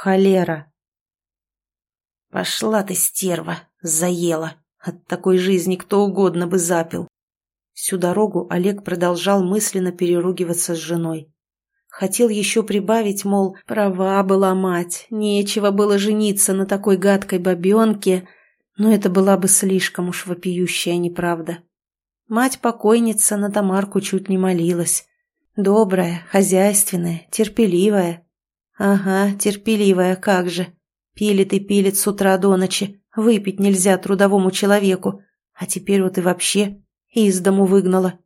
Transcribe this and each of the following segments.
Холера. «Пошла ты, стерва!» Заела. От такой жизни кто угодно бы запил. Всю дорогу Олег продолжал мысленно переругиваться с женой. Хотел еще прибавить, мол, права была мать, нечего было жениться на такой гадкой бабенке, но это была бы слишком уж вопиющая неправда. Мать-покойница на Тамарку чуть не молилась. Добрая, хозяйственная, терпеливая. Ага, терпеливая, как же. Пилит и пилит с утра до ночи, Выпить нельзя трудовому человеку, а теперь вот и вообще из дому выгнала.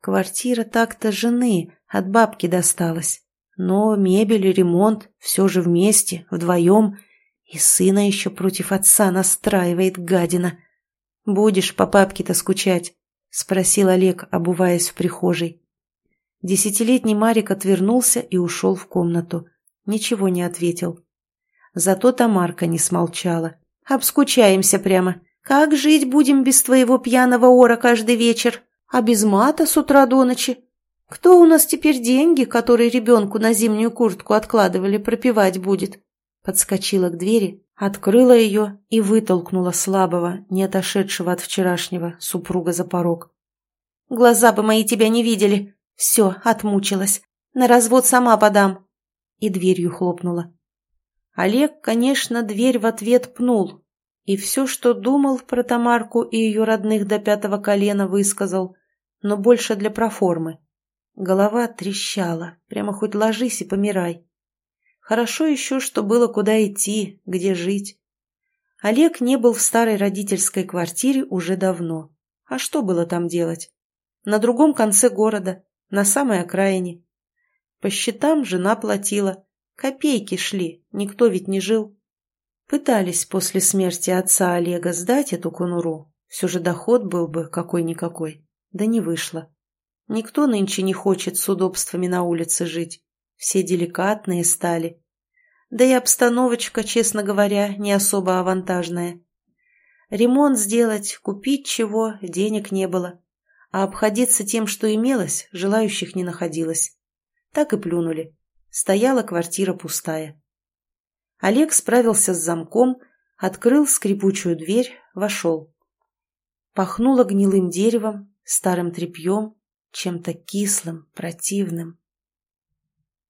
Квартира так-то жены, от бабки досталась. Но мебель и ремонт все же вместе, вдвоем. И сына еще против отца настраивает гадина. «Будешь по папке-то скучать?» — спросил Олег, обуваясь в прихожей. Десятилетний Марик отвернулся и ушел в комнату. Ничего не ответил. Зато Тамарка не смолчала. Обскучаемся прямо. Как жить будем без твоего пьяного ора каждый вечер? А без мата с утра до ночи? Кто у нас теперь деньги, которые ребенку на зимнюю куртку откладывали, пропивать будет?» Подскочила к двери, открыла ее и вытолкнула слабого, не отошедшего от вчерашнего, супруга за порог. «Глаза бы мои тебя не видели. Все, отмучилась. На развод сама подам». И дверью хлопнула. Олег, конечно, дверь в ответ пнул, и все, что думал про Тамарку и ее родных до пятого колена, высказал, но больше для проформы. Голова трещала, прямо хоть ложись и помирай. Хорошо еще, что было куда идти, где жить. Олег не был в старой родительской квартире уже давно. А что было там делать? На другом конце города, на самой окраине. По счетам жена платила, Копейки шли, никто ведь не жил. Пытались после смерти отца Олега сдать эту конуру. Все же доход был бы какой-никакой. Да не вышло. Никто нынче не хочет с удобствами на улице жить. Все деликатные стали. Да и обстановочка, честно говоря, не особо авантажная. Ремонт сделать, купить чего, денег не было. А обходиться тем, что имелось, желающих не находилось. Так и плюнули. Стояла квартира пустая. Олег справился с замком, открыл скрипучую дверь, вошел. Пахнуло гнилым деревом, старым тряпьем, чем-то кислым, противным.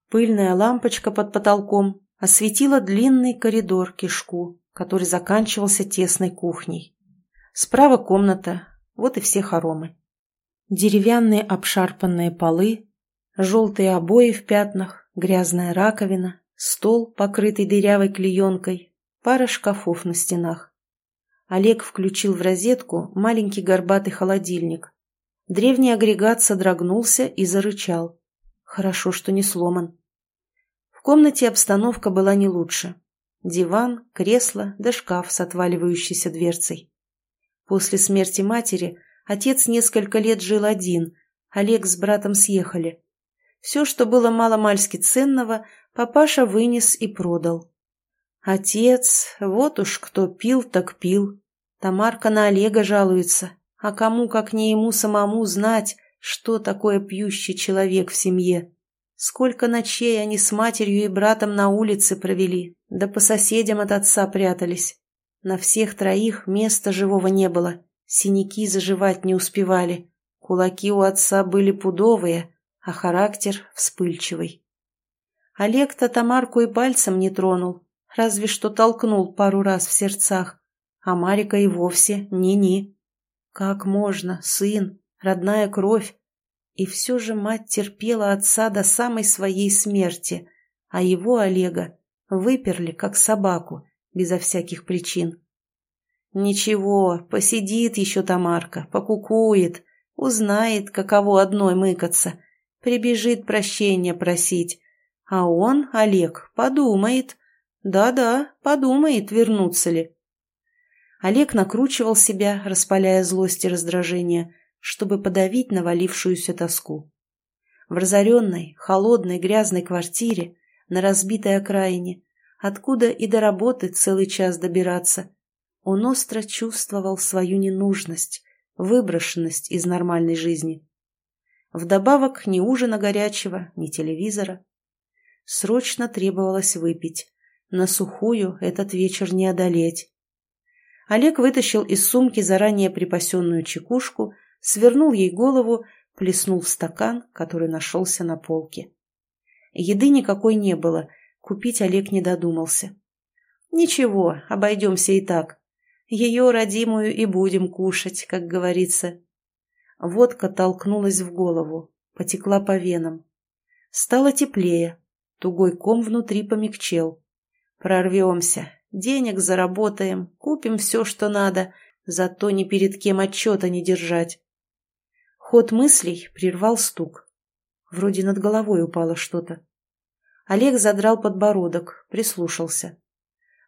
Пыльная лампочка под потолком осветила длинный коридор кишку, который заканчивался тесной кухней. Справа комната, вот и все хоромы. Деревянные обшарпанные полы, желтые обои в пятнах, грязная раковина, стол, покрытый дырявой клеенкой, пара шкафов на стенах. Олег включил в розетку маленький горбатый холодильник. Древний агрегат содрогнулся и зарычал. Хорошо, что не сломан. В комнате обстановка была не лучше. Диван, кресло да шкаф с отваливающейся дверцей. После смерти матери отец несколько лет жил один, Олег с братом съехали. Все, что было маломальски ценного, папаша вынес и продал. Отец, вот уж кто пил, так пил. Тамарка на Олега жалуется, а кому, как не ему самому, знать, что такое пьющий человек в семье. Сколько ночей они с матерью и братом на улице провели, да по соседям от отца прятались. На всех троих места живого не было, синяки заживать не успевали. Кулаки у отца были пудовые, а характер вспыльчивый. Олег-то Тамарку и пальцем не тронул, разве что толкнул пару раз в сердцах, а Марика и вовсе ни-ни. Как можно, сын, родная кровь? И все же мать терпела отца до самой своей смерти, а его, Олега, выперли, как собаку, безо всяких причин. Ничего, посидит еще Тамарка, покукует, узнает, каково одной мыкаться, прибежит прощения просить. А он, Олег, подумает. Да-да, подумает, вернуться ли. Олег накручивал себя, распаляя злость и раздражение, чтобы подавить навалившуюся тоску. В разоренной, холодной, грязной квартире, на разбитой окраине, откуда и до работы целый час добираться, он остро чувствовал свою ненужность, выброшенность из нормальной жизни. Вдобавок ни ужина горячего, ни телевизора. Срочно требовалось выпить, На сухую этот вечер не одолеть. Олег вытащил из сумки заранее припасенную чекушку, свернул ей голову, плеснул в стакан, который нашелся на полке. Еды никакой не было, купить Олег не додумался. Ничего, обойдемся и так. Ее родимую и будем кушать, как говорится. Водка толкнулась в голову, потекла по венам. Стало теплее, тугой ком внутри помягчел. Прорвемся, денег заработаем, купим все, что надо, зато ни перед кем отчета не держать. Ход мыслей прервал стук. Вроде над головой упало что-то. Олег задрал подбородок, прислушался.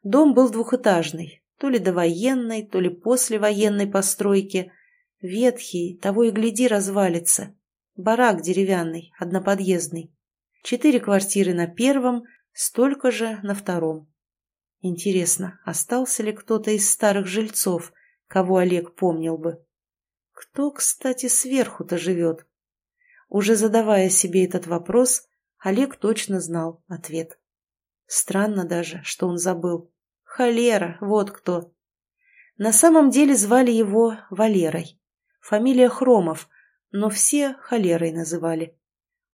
Дом был двухэтажный, то ли довоенной, то ли послевоенной постройки. Ветхий, того и гляди, развалится. Барак деревянный, одноподъездный. Четыре квартиры на первом, столько же на втором. Интересно, остался ли кто-то из старых жильцов, кого Олег помнил бы? Кто, кстати, сверху-то живет? Уже задавая себе этот вопрос, Олег точно знал ответ. Странно даже, что он забыл. Холера, вот кто. На самом деле звали его Валерой. Фамилия Хромов, но все холерой называли.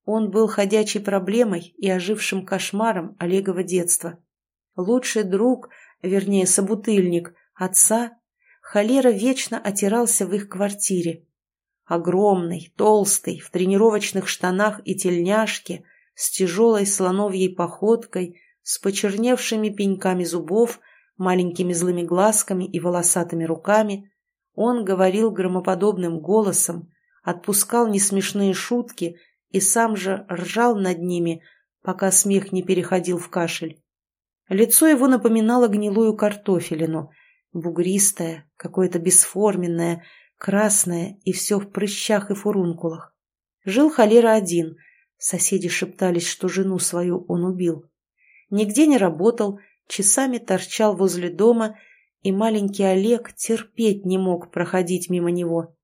Он был ходячей проблемой и ожившим кошмаром Олегова детства. Лучший друг, вернее, собутыльник, отца, холера вечно отирался в их квартире. Огромный, толстый, в тренировочных штанах и тельняшке, с тяжелой слоновьей походкой, с почерневшими пеньками зубов маленькими злыми глазками и волосатыми руками, он говорил громоподобным голосом, отпускал несмешные шутки и сам же ржал над ними, пока смех не переходил в кашель. Лицо его напоминало гнилую картофелину, бугристое, какое-то бесформенное, красное и все в прыщах и фурункулах. Жил холера один, соседи шептались, что жену свою он убил. Нигде не работал, часами торчал возле дома, и маленький Олег терпеть не мог проходить мимо него.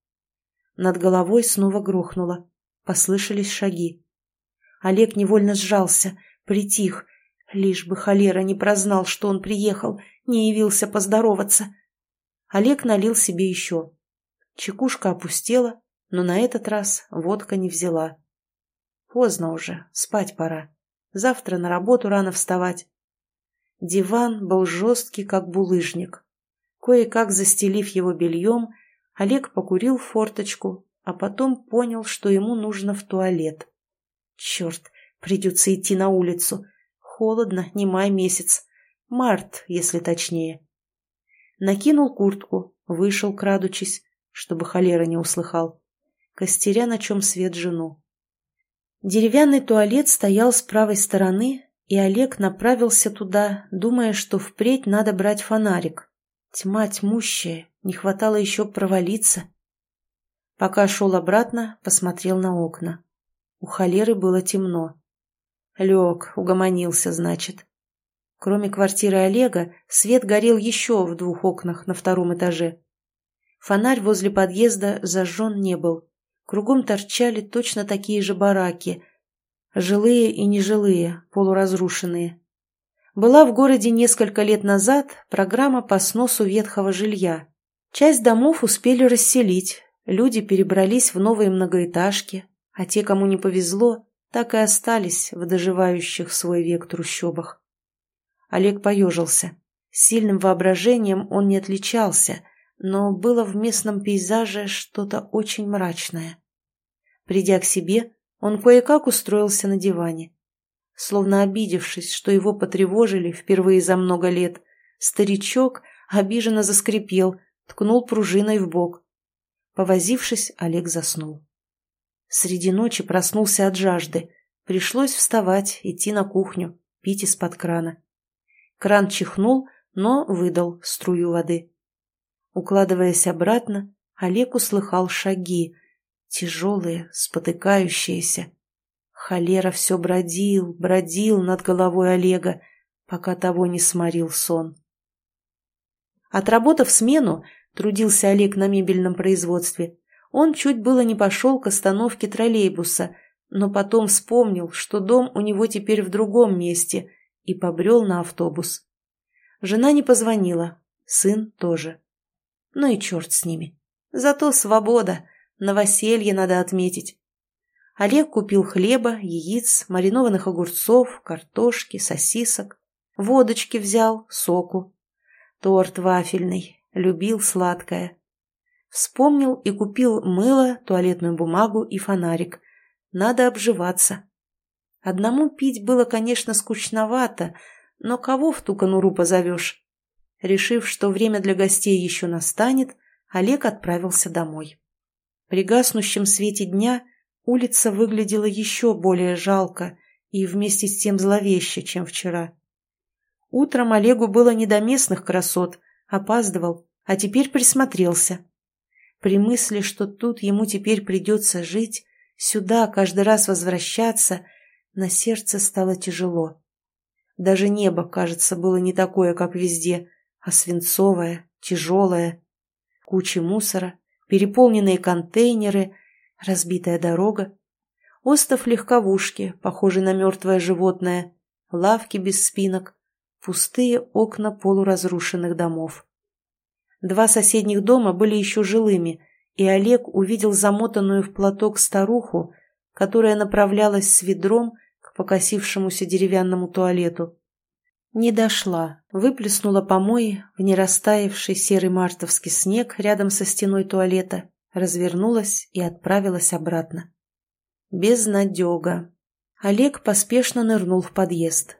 Над головой снова грохнуло. Послышались шаги. Олег невольно сжался, притих, лишь бы холера не прознал, что он приехал, не явился поздороваться. Олег налил себе еще. Чекушка опустела, но на этот раз водка не взяла. Поздно уже, спать пора. Завтра на работу рано вставать. Диван был жесткий, как булыжник. Кое-как застелив его бельем, Олег покурил форточку, а потом понял, что ему нужно в туалет. Черт, придется идти на улицу. Холодно, не май месяц. Март, если точнее. Накинул куртку, вышел, крадучись, чтобы холера не услыхал, костеря, на чем свет жену. Деревянный туалет стоял с правой стороны, и Олег направился туда, думая, что впредь надо брать фонарик. Тьма тьмущая, не хватало еще провалиться. Пока шел обратно, посмотрел на окна. У холеры было темно. Лег, угомонился, значит. Кроме квартиры Олега, свет горел еще в двух окнах на втором этаже. Фонарь возле подъезда зажжен не был. Кругом торчали точно такие же бараки – Жилые и нежилые, полуразрушенные. Была в городе несколько лет назад программа по сносу ветхого жилья. Часть домов успели расселить, люди перебрались в новые многоэтажки, а те, кому не повезло, так и остались в доживающих свой век трущобах. Олег поежился. Сильным воображением он не отличался, но было в местном пейзаже что-то очень мрачное. Придя к себе, он кое-как устроился на диване. Словно обидевшись, что его потревожили впервые за много лет, старичок обиженно заскрипел, ткнул пружиной в бок. Повозившись, Олег заснул. Среди ночи проснулся от жажды. Пришлось вставать, идти на кухню, пить из-под крана. Кран чихнул, но выдал струю воды. Укладываясь обратно, Олег услыхал шаги, тяжелые, спотыкающиеся. Холера все бродил, бродил над головой Олега, пока того не сморил сон. Отработав смену, трудился Олег на мебельном производстве. Он чуть было не пошел к остановке троллейбуса, но потом вспомнил, что дом у него теперь в другом месте, и побрел на автобус. Жена не позвонила, сын тоже. Ну и черт с ними. Зато свобода, новоселье надо отметить. Олег купил хлеба, яиц, маринованных огурцов, картошки, сосисок. Водочки взял, соку. Торт вафельный, любил сладкое. Вспомнил и купил мыло, туалетную бумагу и фонарик. Надо обживаться. Одному пить было, конечно, скучновато, но кого в ту конуру позовешь? Решив, что время для гостей еще настанет, Олег отправился домой. При гаснущем свете дня улица выглядела еще более жалко и вместе с тем зловеще, чем вчера. Утром Олегу было не до местных красот, опаздывал, а теперь присмотрелся. При мысли, что тут ему теперь придется жить, сюда каждый раз возвращаться, на сердце стало тяжело. Даже небо, кажется, было не такое, как везде, а свинцовое, тяжелое. Кучи мусора, переполненные контейнеры, разбитая дорога. Остов легковушки, похожий на мертвое животное, лавки без спинок, пустые окна полуразрушенных домов. Два соседних дома были еще жилыми, и Олег увидел замотанную в платок старуху, которая направлялась с ведром к покосившемуся деревянному туалету. Не дошла, выплеснула помои в нерастаявший серый мартовский снег рядом со стеной туалета, развернулась и отправилась обратно. Безнадега. Олег поспешно нырнул в подъезд.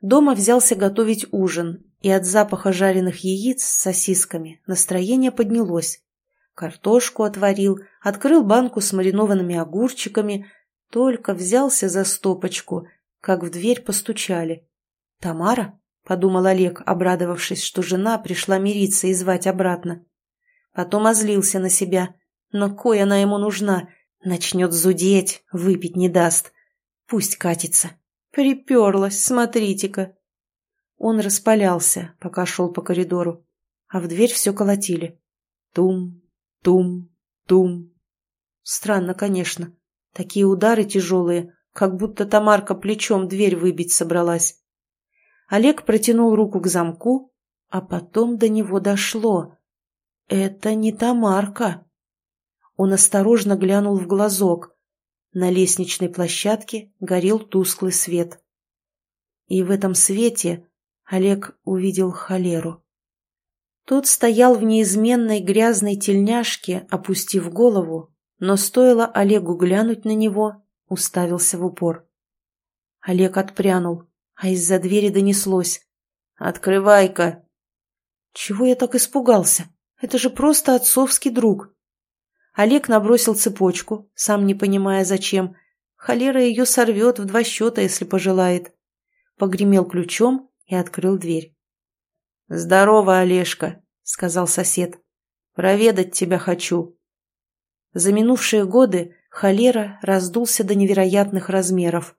Дома взялся готовить ужин, и от запаха жареных яиц с сосисками настроение поднялось. Картошку отварил, открыл банку с маринованными огурчиками, только взялся за стопочку, как в дверь постучали. «Тамара?» — подумал Олег, обрадовавшись, что жена пришла мириться и звать обратно. Потом озлился на себя. Но кой она ему нужна? Начнет зудеть, выпить не даст. Пусть катится. Приперлась, смотрите-ка. Он распалялся, пока шел по коридору, а в дверь все колотили. Тум, тум, тум. Странно, конечно. Такие удары тяжелые, как будто Тамарка плечом дверь выбить собралась. Олег протянул руку к замку, а потом до него дошло. Это не Тамарка. Он осторожно глянул в глазок. На лестничной площадке горел тусклый свет. И в этом свете Олег увидел холеру. Тот стоял в неизменной грязной тельняшке, опустив голову, но стоило Олегу глянуть на него, уставился в упор. Олег отпрянул, а из-за двери донеслось. «Открывай-ка!» «Чего я так испугался? Это же просто отцовский друг!» Олег набросил цепочку, сам не понимая зачем. Холера ее сорвет в два счета, если пожелает. Погремел ключом и открыл дверь. «Здорово, Олежка», — сказал сосед. «Проведать тебя хочу». За минувшие годы холера раздулся до невероятных размеров.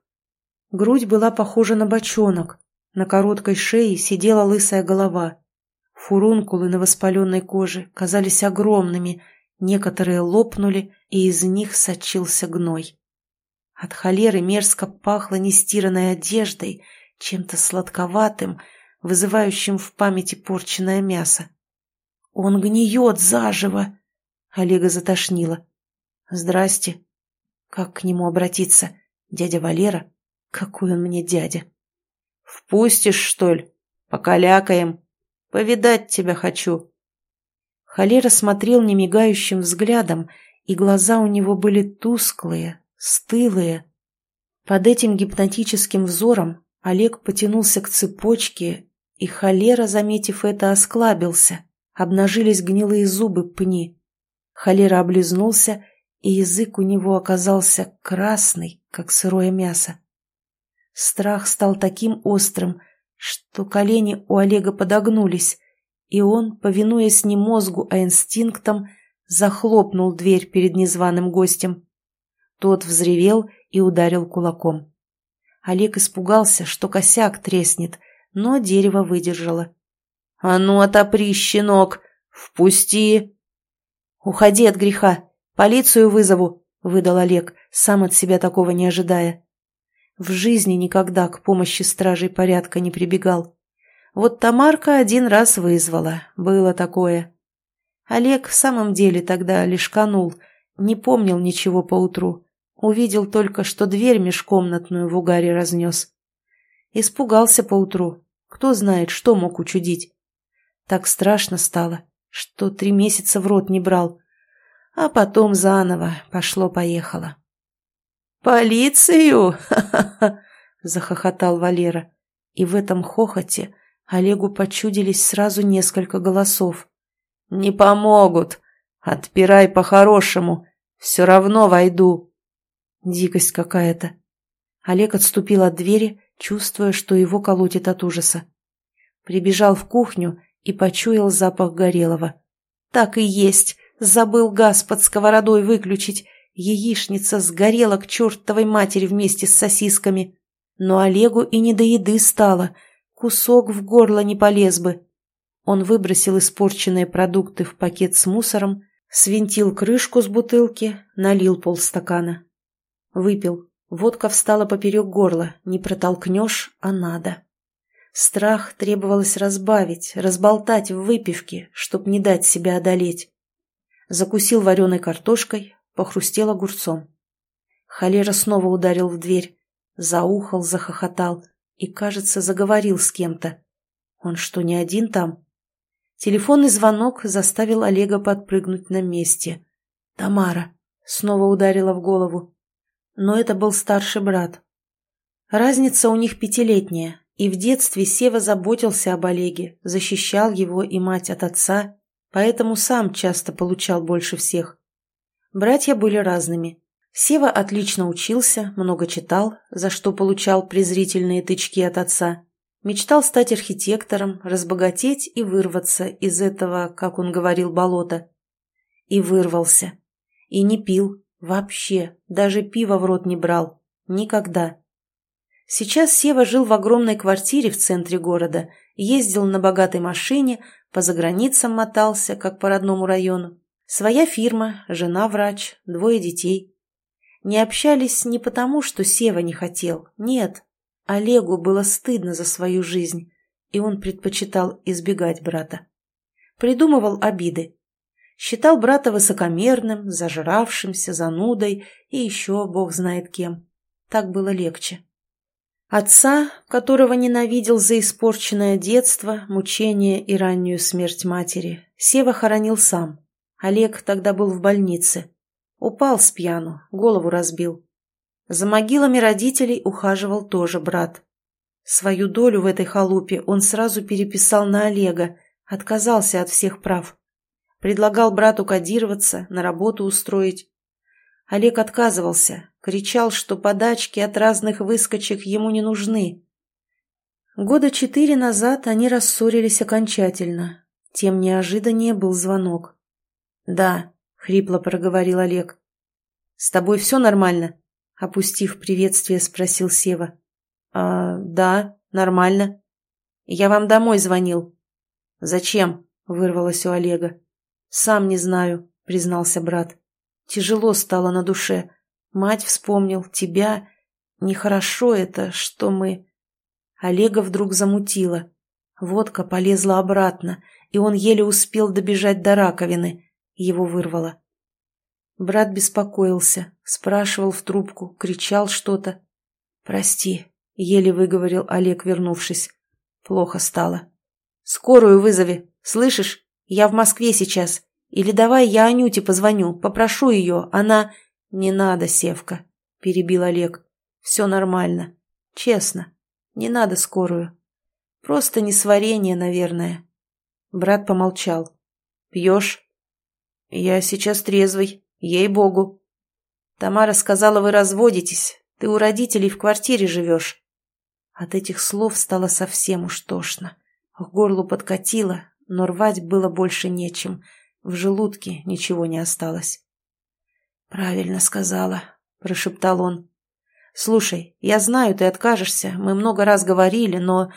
Грудь была похожа на бочонок, на короткой шее сидела лысая голова. Фурункулы на воспаленной коже казались огромными — Некоторые лопнули, и из них сочился гной. От холеры мерзко пахло нестиранной одеждой, чем-то сладковатым, вызывающим в памяти порченное мясо. «Он гниет заживо!» Олега затошнило. «Здрасте!» Как к нему обратиться? Дядя Валера? Какой он мне дядя? «Впустишь, что ли? Покалякаем. Повидать тебя хочу!» Холера смотрел немигающим взглядом, и глаза у него были тусклые, стылые. Под этим гипнотическим взором Олег потянулся к цепочке, и холера, заметив это, осклабился. Обнажились гнилые зубы пни. Холера облизнулся, и язык у него оказался красный, как сырое мясо. Страх стал таким острым, что колени у Олега подогнулись, и он, повинуясь не мозгу, а инстинктам, захлопнул дверь перед незваным гостем. Тот взревел и ударил кулаком. Олег испугался, что косяк треснет, но дерево выдержало. — А ну, отопри, щенок! Впусти! — Уходи от греха! Полицию вызову! — выдал Олег, сам от себя такого не ожидая. В жизни никогда к помощи стражей порядка не прибегал. Вот Тамарка один раз вызвала, было такое. Олег в самом деле тогда лишь канул, не помнил ничего поутру. Увидел только, что дверь межкомнатную в угаре разнес. Испугался поутру. Кто знает, что мог учудить. Так страшно стало, что три месяца в рот не брал. А потом заново пошло-поехало. «Полицию!» — захохотал Валера. И в этом хохоте Олегу почудились сразу несколько голосов. «Не помогут! Отпирай по-хорошему! Все равно войду!» Дикость какая-то. Олег отступил от двери, чувствуя, что его колотит от ужаса. Прибежал в кухню и почуял запах горелого. Так и есть. Забыл газ под сковородой выключить. Яичница сгорела к чертовой матери вместе с сосисками. Но Олегу и не до еды стало. Кусок в горло не полез бы. Он выбросил испорченные продукты в пакет с мусором, свинтил крышку с бутылки, налил полстакана. Выпил. Водка встала поперек горла. Не протолкнешь, а надо. Страх требовалось разбавить, разболтать в выпивке, чтоб не дать себя одолеть. Закусил вареной картошкой, похрустел огурцом. Холера снова ударил в дверь. Заухал, захохотал и, кажется, заговорил с кем-то. Он что, не один там? Телефонный звонок заставил Олега подпрыгнуть на месте. «Тамара!» — снова ударила в голову но это был старший брат. Разница у них пятилетняя, и в детстве Сева заботился об Олеге, защищал его и мать от отца, поэтому сам часто получал больше всех. Братья были разными. Сева отлично учился, много читал, за что получал презрительные тычки от отца. Мечтал стать архитектором, разбогатеть и вырваться из этого, как он говорил, болота. И вырвался. И не пил, Вообще, даже пива в рот не брал. Никогда. Сейчас Сева жил в огромной квартире в центре города, ездил на богатой машине, по заграницам мотался, как по родному району. Своя фирма, жена врач, двое детей. Не общались не потому, что Сева не хотел, нет. Олегу было стыдно за свою жизнь, и он предпочитал избегать брата. Придумывал обиды, Считал брата высокомерным, зажравшимся, занудой и еще бог знает кем. Так было легче. Отца, которого ненавидел за испорченное детство, мучение и раннюю смерть матери, Сева хоронил сам. Олег тогда был в больнице. Упал с пьяну, голову разбил. За могилами родителей ухаживал тоже брат. Свою долю в этой халупе он сразу переписал на Олега, отказался от всех прав. Предлагал брату кодироваться, на работу устроить. Олег отказывался, кричал, что подачки от разных выскочек ему не нужны. Года четыре назад они рассорились окончательно. Тем неожиданнее был звонок. «Да», — хрипло проговорил Олег. «С тобой все нормально?» — опустив приветствие, спросил Сева. «А, да, нормально. Я вам домой звонил». «Зачем?» — вырвалось у Олега. «Сам не знаю», — признался брат. «Тяжело стало на душе. Мать вспомнил, тебя. Нехорошо это, что мы...» Олега вдруг замутило. Водка полезла обратно, и он еле успел добежать до раковины. Его вырвало. Брат беспокоился, спрашивал в трубку, кричал что-то. «Прости», — еле выговорил Олег, вернувшись. Плохо стало. «Скорую вызови, слышишь?» Я в Москве сейчас. Или давай я Анюте позвоню, попрошу ее, она...» «Не надо, Севка», — перебил Олег. «Все нормально. Честно. Не надо скорую. Просто несварение, наверное». Брат помолчал. «Пьешь?» «Я сейчас трезвый. Ей-богу». «Тамара сказала, вы разводитесь. Ты у родителей в квартире живешь». От этих слов стало совсем уж тошно. К горлу подкатило, но рвать было больше нечем. В желудке ничего не осталось. «Правильно сказала», — прошептал он. «Слушай, я знаю, ты откажешься, мы много раз говорили, но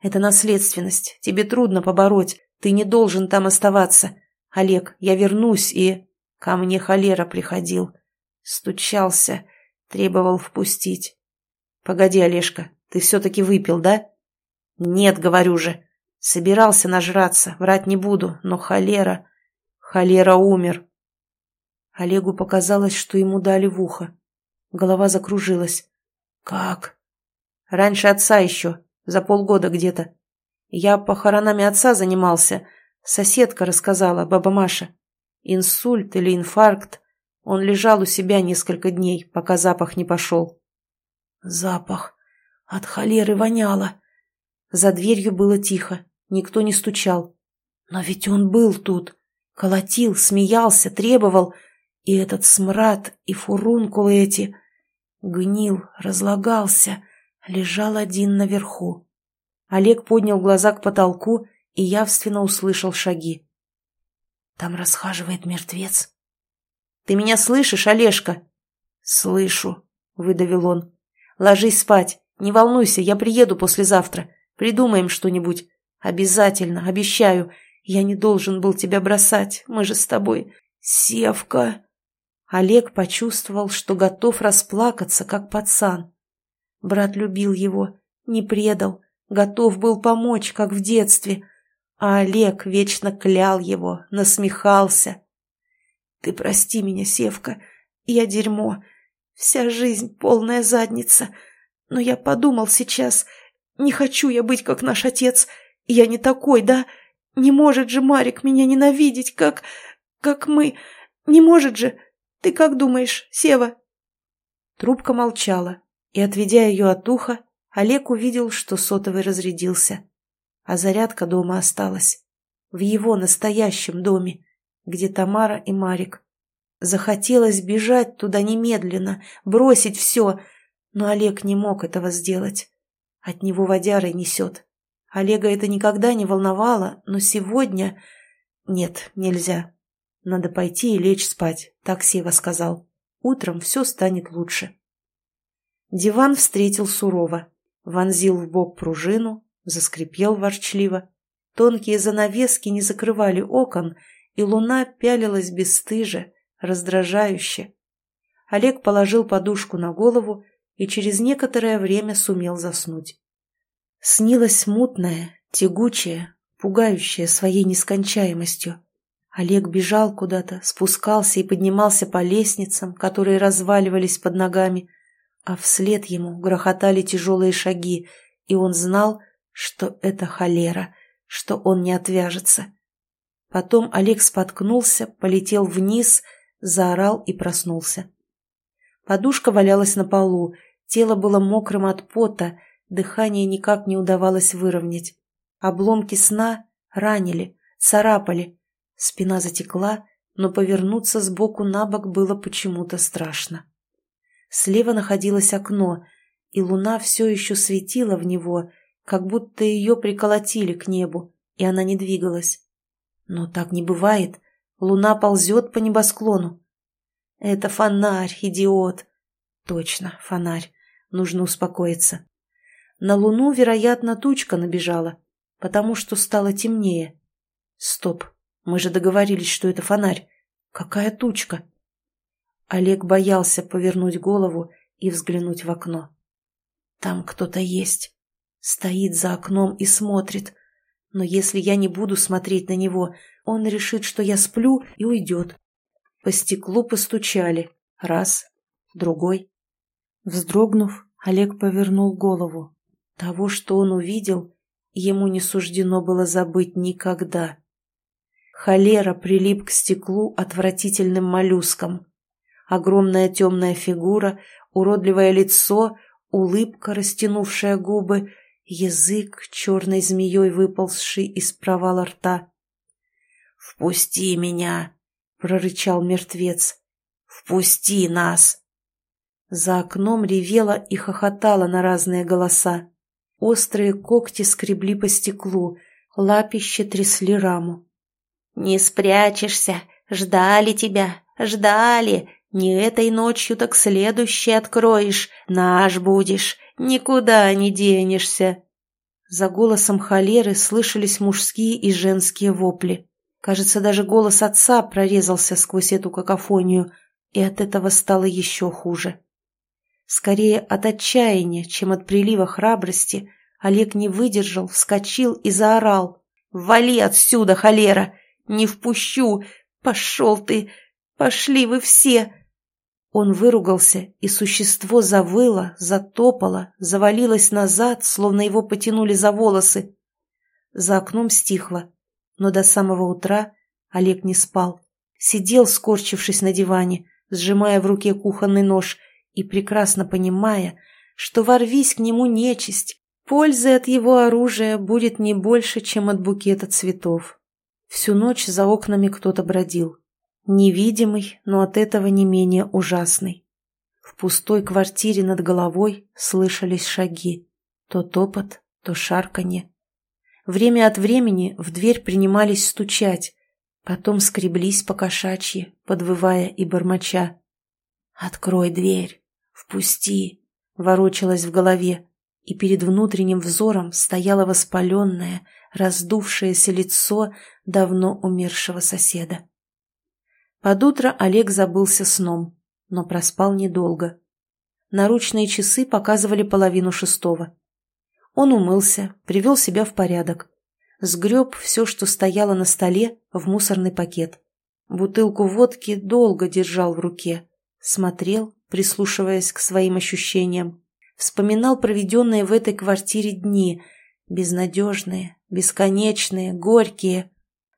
это наследственность, тебе трудно побороть, ты не должен там оставаться. Олег, я вернусь и...» Ко мне холера приходил. Стучался, требовал впустить. Погоди, Олежка, ты все-таки выпил, да? Нет, говорю же. Собирался нажраться, врать не буду, но холера... Холера умер. Олегу показалось, что ему дали в ухо. Голова закружилась. Как? Раньше отца еще, за полгода где-то. Я похоронами отца занимался. Соседка рассказала, баба Маша. Инсульт или инфаркт. Он лежал у себя несколько дней, пока запах не пошел. Запах. От холеры воняло. За дверью было тихо, никто не стучал. Но ведь он был тут. Колотил, смеялся, требовал. И этот смрад, и фурункулы эти. Гнил, разлагался, лежал один наверху. Олег поднял глаза к потолку и явственно услышал шаги. Там расхаживает мертвец. «Ты меня слышишь, Олежка?» «Слышу», — выдавил он. «Ложись спать. Не волнуйся, я приеду послезавтра. Придумаем что-нибудь. Обязательно, обещаю. Я не должен был тебя бросать. Мы же с тобой. Севка!» Олег почувствовал, что готов расплакаться, как пацан. Брат любил его, не предал, готов был помочь, как в детстве, а Олег вечно клял его, насмехался. «Ты прости меня, Севка, я дерьмо, вся жизнь полная задница, но я подумал сейчас, не хочу я быть, как наш отец, я не такой, да? Не может же Марик меня ненавидеть, как... как мы... Не может же! Ты как думаешь, Сева?» Трубка молчала, и, отведя ее от уха, Олег увидел, что сотовый разрядился, а зарядка дома осталась. В его настоящем доме, где Тамара и Марик. Захотелось бежать туда немедленно, бросить все, но Олег не мог этого сделать. От него водярой несет. Олега это никогда не волновало, но сегодня... Нет, нельзя. Надо пойти и лечь спать, так Сева сказал. Утром все станет лучше. Диван встретил сурово вонзил в бок пружину, заскрипел ворчливо. Тонкие занавески не закрывали окон, и луна пялилась бесстыже, раздражающе. Олег положил подушку на голову и через некоторое время сумел заснуть. Снилось мутное, тягучее, пугающее своей нескончаемостью. Олег бежал куда-то, спускался и поднимался по лестницам, которые разваливались под ногами, а вслед ему грохотали тяжелые шаги, и он знал, что это холера, что он не отвяжется. Потом Олег споткнулся, полетел вниз, заорал и проснулся. Подушка валялась на полу, тело было мокрым от пота, дыхание никак не удавалось выровнять. Обломки сна ранили, царапали. Спина затекла, но повернуться сбоку на бок было почему-то страшно. Слева находилось окно, и луна все еще светила в него, как будто ее приколотили к небу, и она не двигалась. Но так не бывает. Луна ползет по небосклону. Это фонарь, идиот. Точно, фонарь. Нужно успокоиться. На луну, вероятно, тучка набежала, потому что стало темнее. Стоп, мы же договорились, что это фонарь. Какая тучка? Олег боялся повернуть голову и взглянуть в окно. Там кто-то есть. Стоит за окном и смотрит. Но если я не буду смотреть на него, он решит, что я сплю и уйдет. По стеклу постучали. Раз, другой. Вздрогнув, Олег повернул голову. Того, что он увидел, ему не суждено было забыть никогда. Холера прилип к стеклу отвратительным моллюском. Огромная темная фигура, уродливое лицо, улыбка, растянувшая губы, язык, черной змеей выползший из провала рта. «Впусти меня!» — прорычал мертвец. «Впусти нас!» За окном ревела и хохотала на разные голоса. Острые когти скребли по стеклу, лапище трясли раму. «Не спрячешься! Ждали тебя! Ждали! Не этой ночью, так следующей откроешь, наш будешь, никуда не денешься. За голосом холеры слышались мужские и женские вопли. Кажется, даже голос отца прорезался сквозь эту какофонию, и от этого стало еще хуже. Скорее от отчаяния, чем от прилива храбрости, Олег не выдержал, вскочил и заорал. «Вали отсюда, холера! Не впущу! Пошел ты! Пошли вы все!» Он выругался, и существо завыло, затопало, завалилось назад, словно его потянули за волосы. За окном стихло, но до самого утра Олег не спал. Сидел, скорчившись на диване, сжимая в руке кухонный нож и прекрасно понимая, что ворвись к нему нечисть, пользы от его оружия будет не больше, чем от букета цветов. Всю ночь за окнами кто-то бродил. Невидимый, но от этого не менее ужасный. В пустой квартире над головой слышались шаги. То топот, то шарканье. Время от времени в дверь принимались стучать, потом скреблись по кошачьи, подвывая и бормоча. «Открой дверь! Впусти!» — ворочалось в голове, и перед внутренним взором стояло воспаленное, раздувшееся лицо давно умершего соседа. Под утро Олег забылся сном, но проспал недолго. Наручные часы показывали половину шестого. Он умылся, привел себя в порядок. Сгреб все, что стояло на столе, в мусорный пакет. Бутылку водки долго держал в руке. Смотрел, прислушиваясь к своим ощущениям. Вспоминал проведенные в этой квартире дни. Безнадежные, бесконечные, горькие.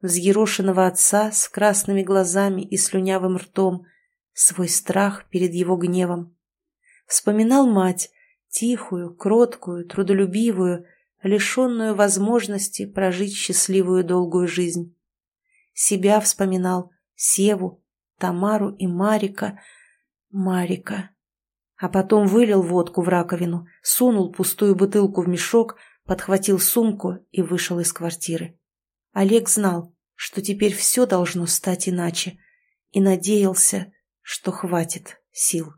Взъерошенного отца с красными глазами и слюнявым ртом. Свой страх перед его гневом. Вспоминал мать, Тихую, кроткую, трудолюбивую, лишенную возможности прожить счастливую долгую жизнь. Себя вспоминал, Севу, Тамару и Марика. Марика. А потом вылил водку в раковину, сунул пустую бутылку в мешок, подхватил сумку и вышел из квартиры. Олег знал, что теперь все должно стать иначе, и надеялся, что хватит сил.